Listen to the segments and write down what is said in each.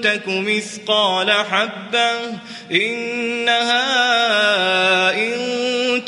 تك مثقال حبة إنها إن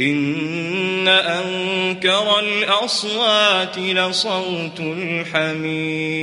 إن أنكر الأصوات لصوت الحمير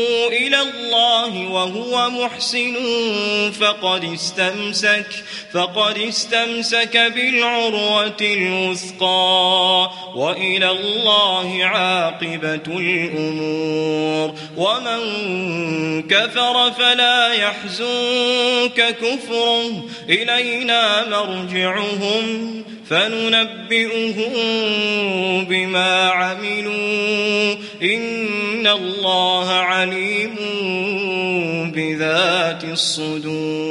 الله وهو محسن فقد استمسك فقد استمسك بالعروة الوثقى وإلى الله عاقبة الأمور. ومن كفر فلا يحزنك كفره إلينا مرجعهم. فننبئهم بما عملوا إن الله عليم بذات الصدور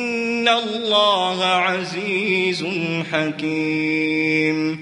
الله عزيز حكيم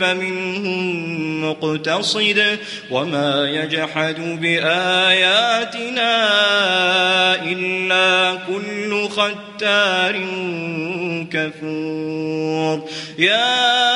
فمنهم مقتصد وما يجحد بآياتنا إلا كل ختار كفور. يا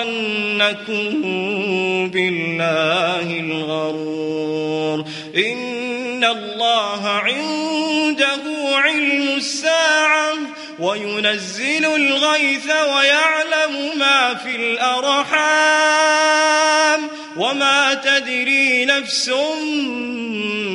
بالله الغرور إن الله عنده علم الساعة وينزل الغيث ويعلم ما في الأرحام وما تدري نفس